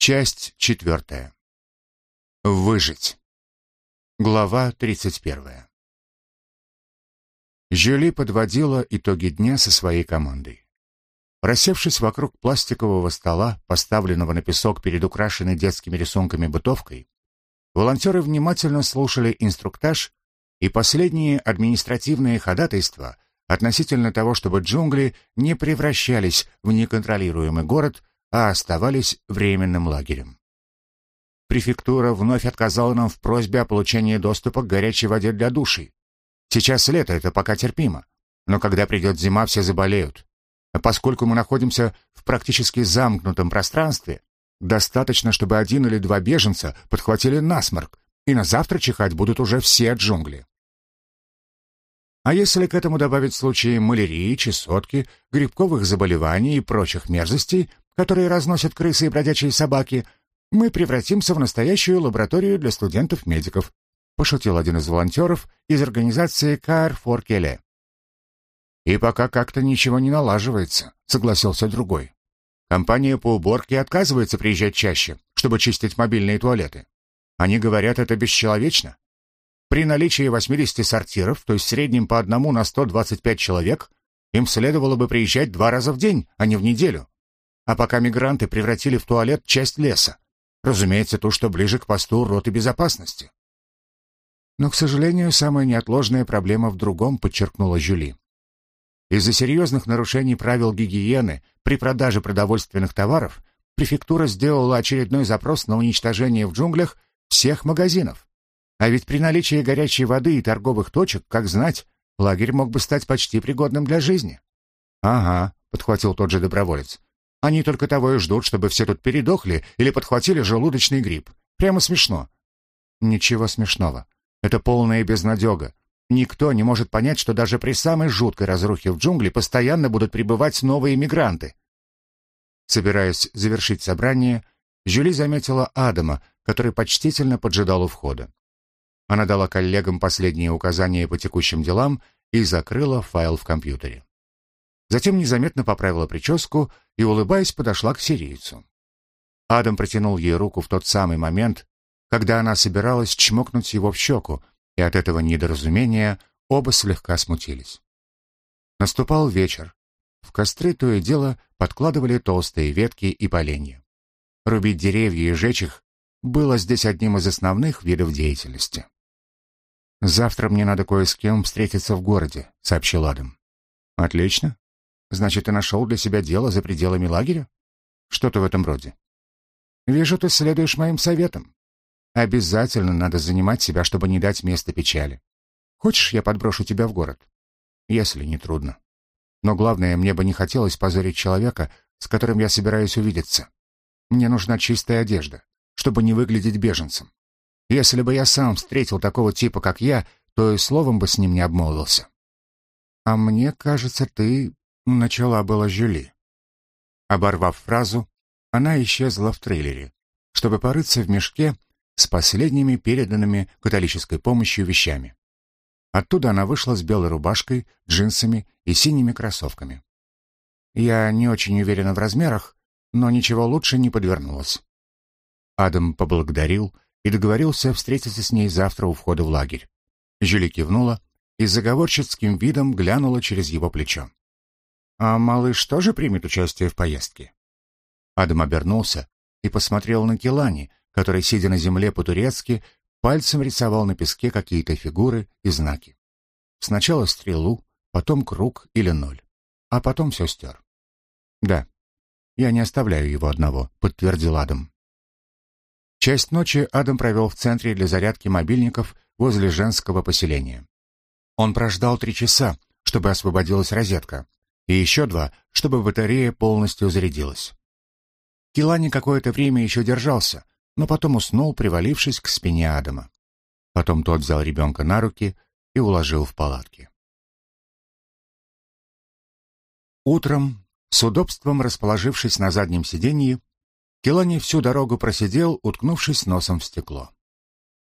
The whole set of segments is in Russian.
Часть четвертая. Выжить. Глава тридцать первая. Жюли подводила итоги дня со своей командой. Рассевшись вокруг пластикового стола, поставленного на песок перед украшенной детскими рисунками бытовкой, волонтеры внимательно слушали инструктаж и последние административные ходатайства относительно того, чтобы джунгли не превращались в неконтролируемый город, а оставались временным лагерем. Префектура вновь отказала нам в просьбе о получении доступа к горячей воде для души. Сейчас лето, это пока терпимо. Но когда придет зима, все заболеют. А поскольку мы находимся в практически замкнутом пространстве, достаточно, чтобы один или два беженца подхватили насморк, и на завтра чихать будут уже все джунгли. А если к этому добавить случаи малярии, чесотки, грибковых заболеваний и прочих мерзостей, которые разносят крысы и бродячие собаки, мы превратимся в настоящую лабораторию для студентов-медиков», пошутил один из волонтеров из организации Car for Келе. «И пока как-то ничего не налаживается», — согласился другой. «Компания по уборке отказывается приезжать чаще, чтобы чистить мобильные туалеты. Они говорят, это бесчеловечно. При наличии 80 сортиров, то есть в среднем по одному на 125 человек, им следовало бы приезжать два раза в день, а не в неделю а пока мигранты превратили в туалет часть леса. Разумеется, ту, что ближе к посту роты безопасности. Но, к сожалению, самая неотложная проблема в другом, подчеркнула Жюли. Из-за серьезных нарушений правил гигиены при продаже продовольственных товаров префектура сделала очередной запрос на уничтожение в джунглях всех магазинов. А ведь при наличии горячей воды и торговых точек, как знать, лагерь мог бы стать почти пригодным для жизни. «Ага», — подхватил тот же доброволец. Они только того и ждут, чтобы все тут передохли или подхватили желудочный грипп. Прямо смешно. Ничего смешного. Это полная безнадега. Никто не может понять, что даже при самой жуткой разрухе в джунгли постоянно будут прибывать новые мигранты. Собираясь завершить собрание, Жюли заметила Адама, который почтительно поджидал у входа. Она дала коллегам последние указания по текущим делам и закрыла файл в компьютере. Затем незаметно поправила прическу и, улыбаясь, подошла к сирийцу. Адам протянул ей руку в тот самый момент, когда она собиралась чмокнуть его в щеку, и от этого недоразумения оба слегка смутились. Наступал вечер. В костры то и дело подкладывали толстые ветки и поленья. Рубить деревья и жечь их было здесь одним из основных видов деятельности. «Завтра мне надо кое с кем встретиться в городе», — сообщил Адам. «Отлично. Значит, ты нашел для себя дело за пределами лагеря? Что-то в этом роде. Вижу, ты следуешь моим советам. Обязательно надо занимать себя, чтобы не дать места печали. Хочешь, я подброшу тебя в город? Если не трудно. Но главное, мне бы не хотелось позорить человека, с которым я собираюсь увидеться. Мне нужна чистая одежда, чтобы не выглядеть беженцем. Если бы я сам встретил такого типа, как я, то и словом бы с ним не обмолвился. А мне кажется, ты Начала была Жюли. Оборвав фразу, она исчезла в трейлере, чтобы порыться в мешке с последними переданными католической помощью вещами. Оттуда она вышла с белой рубашкой, джинсами и синими кроссовками. Я не очень уверена в размерах, но ничего лучше не подвернулось. Адам поблагодарил и договорился встретиться с ней завтра у входа в лагерь. Жюли кивнула и заговорщицким видом глянула через его плечо. «А малыш тоже примет участие в поездке?» Адам обернулся и посмотрел на Келани, который, сидя на земле по-турецки, пальцем рисовал на песке какие-то фигуры и знаки. Сначала стрелу, потом круг или ноль, а потом все стер. «Да, я не оставляю его одного», — подтвердил Адам. Часть ночи Адам провел в центре для зарядки мобильников возле женского поселения. Он прождал три часа, чтобы освободилась розетка, и еще два, чтобы батарея полностью зарядилась. Килани какое-то время еще держался, но потом уснул, привалившись к спине Адама. Потом тот взял ребенка на руки и уложил в палатке. Утром, с удобством расположившись на заднем сиденье, Килани всю дорогу просидел, уткнувшись носом в стекло.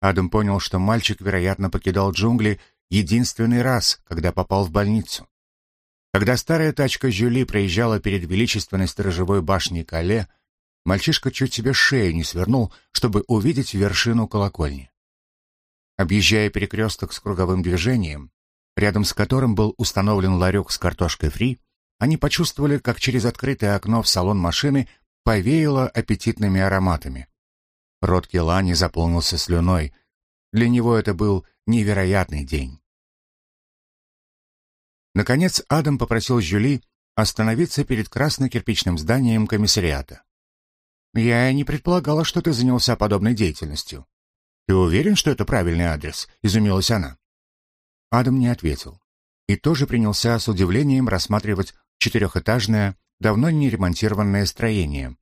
Адам понял, что мальчик, вероятно, покидал джунгли единственный раз, когда попал в больницу. Когда старая тачка Жюли проезжала перед величественной сторожевой башней Кале, Мальчишка чуть себе шею не свернул, чтобы увидеть вершину колокольни. Объезжая перекресток с круговым движением, рядом с которым был установлен ларек с картошкой фри, они почувствовали, как через открытое окно в салон машины повеяло аппетитными ароматами. Рот Келани заполнился слюной. Для него это был невероятный день. Наконец Адам попросил Жюли остановиться перед красно-кирпичным зданием комиссариата. «Я не предполагала, что ты занялся подобной деятельностью». «Ты уверен, что это правильный адрес?» — изумилась она. Адам не ответил и тоже принялся с удивлением рассматривать четырехэтажное, давно не ремонтированное строение.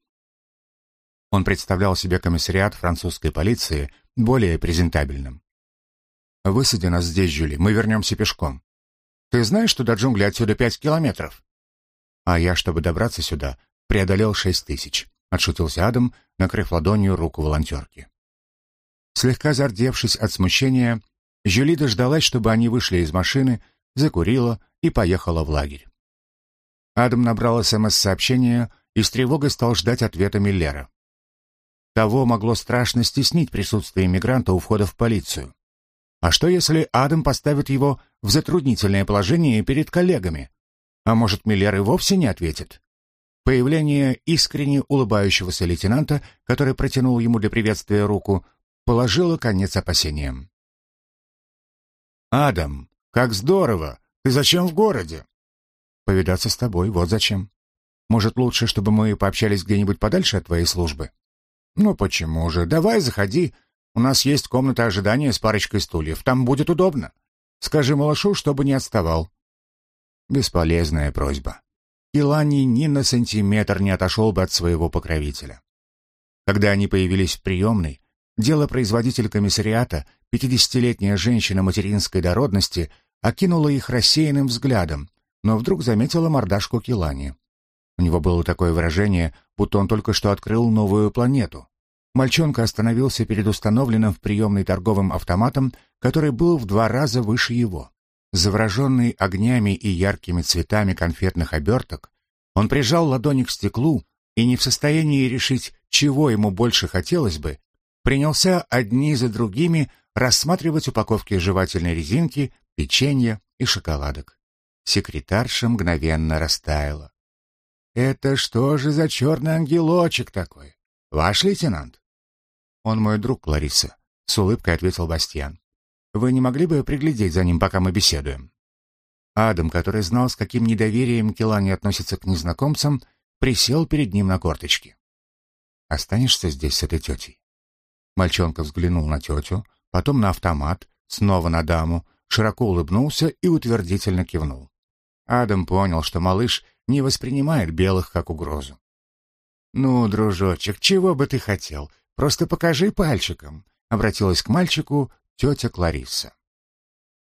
Он представлял себе комиссариат французской полиции более презентабельным. «Высади нас здесь, Жюли, мы вернемся пешком. Ты знаешь, что до джунглей отсюда пять километров?» «А я, чтобы добраться сюда, преодолел шесть тысяч», — отшутился Адам, накрыв ладонью руку волонтерки. Слегка зардевшись от смущения, Жюли дождалась, чтобы они вышли из машины, закурила и поехала в лагерь. Адам набрал СМС-сообщение и с тревогой стал ждать ответа Миллера. Того могло страшно стеснить присутствие иммигранта у входа в полицию. А что, если Адам поставит его в затруднительное положение перед коллегами? А может, Миллер и вовсе не ответит? Появление искренне улыбающегося лейтенанта, который протянул ему для приветствия руку, положило конец опасениям. «Адам, как здорово! Ты зачем в городе?» «Повидаться с тобой, вот зачем. Может, лучше, чтобы мы пообщались где-нибудь подальше от твоей службы?» «Ну почему же? Давай, заходи. У нас есть комната ожидания с парочкой стульев. Там будет удобно. Скажи малышу, чтобы не отставал». Бесполезная просьба. Илани ни на сантиметр не отошел бы от своего покровителя. Когда они появились в приемной, дело производитель комиссариата, пятидесятилетняя женщина материнской дородности, окинула их рассеянным взглядом, но вдруг заметила мордашку Килани. У него было такое выражение, будто он только что открыл новую планету. Мальчонка остановился перед установленным в приемной торговым автоматом, который был в два раза выше его. Завороженный огнями и яркими цветами конфетных оберток, он прижал ладони к стеклу и, не в состоянии решить, чего ему больше хотелось бы, принялся одни за другими рассматривать упаковки жевательной резинки, печенья и шоколадок. Секретарша мгновенно растаяла. «Это что же за черный ангелочек такой? Ваш лейтенант?» «Он мой друг, Лариса», — с улыбкой ответил Бастьян. «Вы не могли бы приглядеть за ним, пока мы беседуем?» Адам, который знал, с каким недоверием Келани относится к незнакомцам, присел перед ним на корточки. «Останешься здесь с этой тетей?» Мальчонка взглянул на тетю, потом на автомат, снова на даму, широко улыбнулся и утвердительно кивнул. Адам понял, что малыш не воспринимает белых как угрозу. «Ну, дружочек, чего бы ты хотел? Просто покажи пальчиком», — обратилась к мальчику тетя Кларисса.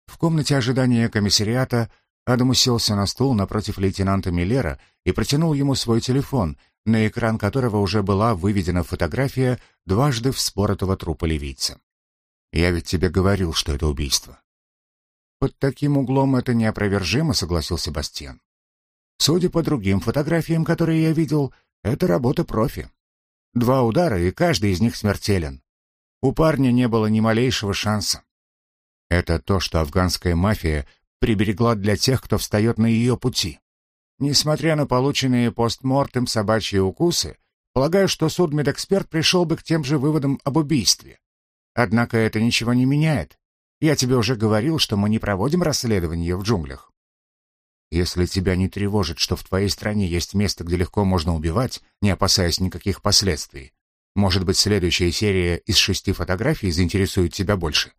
В комнате ожидания комиссариата Адам уселся на стул напротив лейтенанта Миллера и протянул ему свой телефон, на экран которого уже была выведена фотография дважды вспоротого трупа ливийца. «Я ведь тебе говорил, что это убийство». «Под таким углом это неопровержимо», — согласился Бастиан. Судя по другим фотографиям, которые я видел, это работа профи. Два удара, и каждый из них смертелен. У парня не было ни малейшего шанса. Это то, что афганская мафия приберегла для тех, кто встает на ее пути. Несмотря на полученные постмортем собачьи укусы, полагаю, что судмедэксперт пришел бы к тем же выводам об убийстве. Однако это ничего не меняет. Я тебе уже говорил, что мы не проводим расследование в джунглях. Если тебя не тревожит, что в твоей стране есть место, где легко можно убивать, не опасаясь никаких последствий, может быть, следующая серия из шести фотографий заинтересует тебя больше.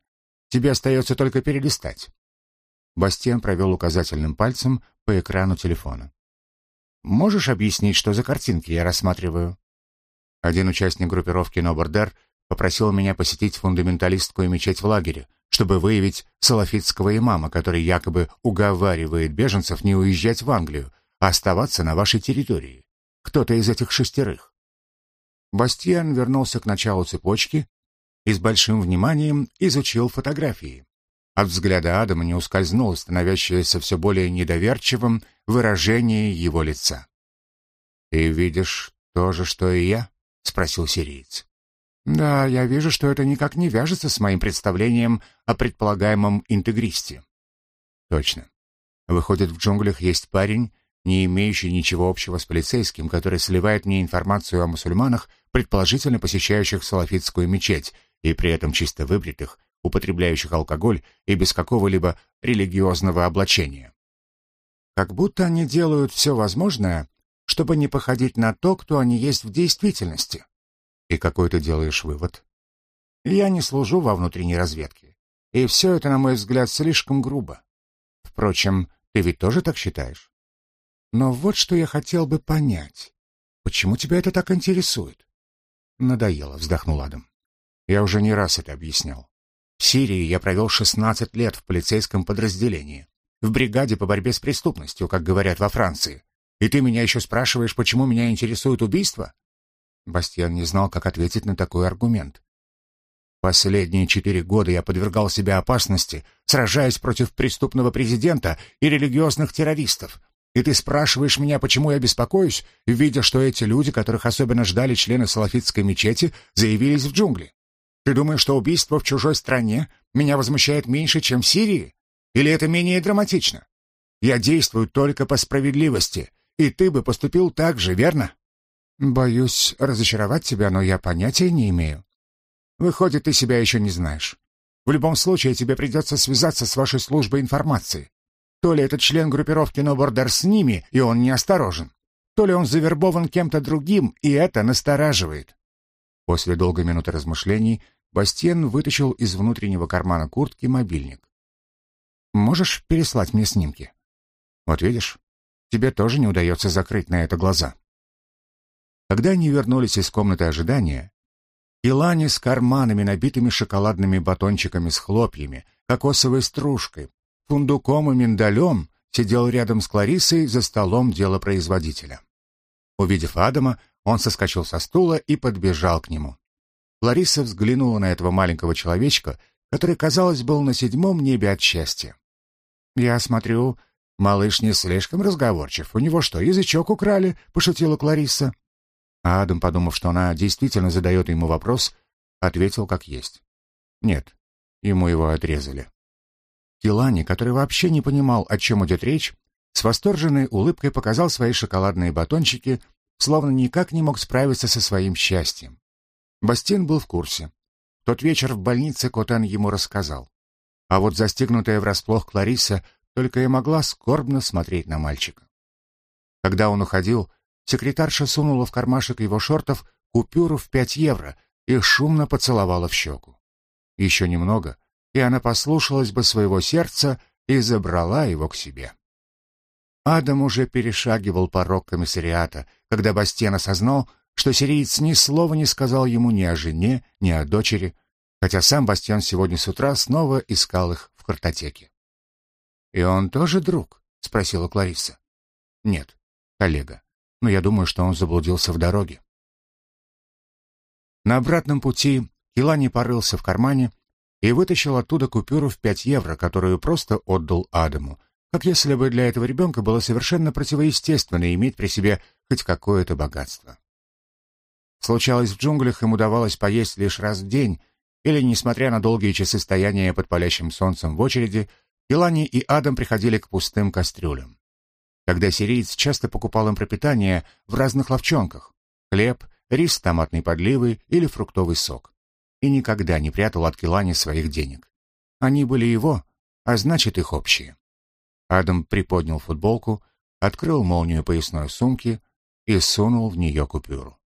Тебе остается только перелистать. Бастиан провел указательным пальцем по экрану телефона. «Можешь объяснить, что за картинки я рассматриваю?» Один участник группировки Нобордер попросил меня посетить фундаменталистскую мечеть в лагере, чтобы выявить салафитского имама, который якобы уговаривает беженцев не уезжать в Англию, а оставаться на вашей территории. Кто-то из этих шестерых. Бастиан вернулся к началу цепочки и с большим вниманием изучил фотографии. От взгляда Адама не ускользнуло становящееся все более недоверчивым выражение его лица. «Ты видишь то же, что и я?» — спросил сириец. «Да, я вижу, что это никак не вяжется с моим представлением о предполагаемом интегристе». «Точно. Выходит, в джунглях есть парень, не имеющий ничего общего с полицейским, который сливает мне информацию о мусульманах, предположительно посещающих салафитскую мечеть, и при этом чисто выбритых, употребляющих алкоголь и без какого-либо религиозного облачения. Как будто они делают все возможное, чтобы не походить на то, кто они есть в действительности. И какой ты делаешь вывод? Я не служу во внутренней разведке, и все это, на мой взгляд, слишком грубо. Впрочем, ты ведь тоже так считаешь? Но вот что я хотел бы понять. Почему тебя это так интересует? Надоело, вздохнул Адам. Я уже не раз это объяснял. В Сирии я провел 16 лет в полицейском подразделении, в бригаде по борьбе с преступностью, как говорят во Франции. И ты меня еще спрашиваешь, почему меня интересует убийство? Бастиан не знал, как ответить на такой аргумент. Последние четыре года я подвергал себя опасности, сражаясь против преступного президента и религиозных террористов. И ты спрашиваешь меня, почему я беспокоюсь, видя, что эти люди, которых особенно ждали члены салафитской мечети, заявились в джунгли. Ты думаешь, что убийство в чужой стране меня возмущает меньше, чем в Сирии? Или это менее драматично? Я действую только по справедливости, и ты бы поступил так же, верно? Боюсь разочаровать тебя, но я понятия не имею. Выходит, ты себя еще не знаешь. В любом случае, тебе придется связаться с вашей службой информации. То ли этот член группировки Нобордер с ними, и он неосторожен, то ли он завербован кем-то другим, и это настораживает. После долгой минуты размышлений Бастиен вытащил из внутреннего кармана куртки мобильник. «Можешь переслать мне снимки?» «Вот видишь, тебе тоже не удается закрыть на это глаза». Когда они вернулись из комнаты ожидания, Илани с карманами, набитыми шоколадными батончиками с хлопьями, кокосовой стружкой, фундуком и миндалем, сидел рядом с Кларисой за столом делопроизводителя. Увидев Адама, он соскочил со стула и подбежал к нему. Лариса взглянула на этого маленького человечка, который, казалось, был на седьмом небе от счастья. «Я смотрю, малыш не слишком разговорчив. У него что, язычок украли?» — пошутила Клариса. А Адам, подумав, что она действительно задает ему вопрос, ответил как есть. Нет, ему его отрезали. Килани, который вообще не понимал, о чем идет речь, с восторженной улыбкой показал свои шоколадные батончики, словно никак не мог справиться со своим счастьем. Бастин был в курсе. Тот вечер в больнице Котен ему рассказал. А вот застигнутая врасплох Клариса только и могла скорбно смотреть на мальчика. Когда он уходил, Секретарша сунула в кармашек его шортов купюру в пять евро и шумно поцеловала в щеку. Еще немного, и она послушалась бы своего сердца и забрала его к себе. Адам уже перешагивал порог комиссариата, когда Бастен осознал, что сириец ни слова не сказал ему ни о жене, ни о дочери, хотя сам Бастиан сегодня с утра снова искал их в картотеке. «И он тоже друг?» — спросила Клариса. «Нет, коллега но я думаю, что он заблудился в дороге. На обратном пути Килани порылся в кармане и вытащил оттуда купюру в пять евро, которую просто отдал Адаму, как если бы для этого ребенка было совершенно противоестественно иметь при себе хоть какое-то богатство. Случалось, в джунглях им удавалось поесть лишь раз в день, или, несмотря на долгие часы стояния под палящим солнцем в очереди, Илани и Адам приходили к пустым кастрюлям когда сириец часто покупал им пропитание в разных ловчонках — хлеб, рис с томатной подливой или фруктовый сок. И никогда не прятал от Келани своих денег. Они были его, а значит их общие. Адам приподнял футболку, открыл молнию поясной сумки и сунул в нее купюру.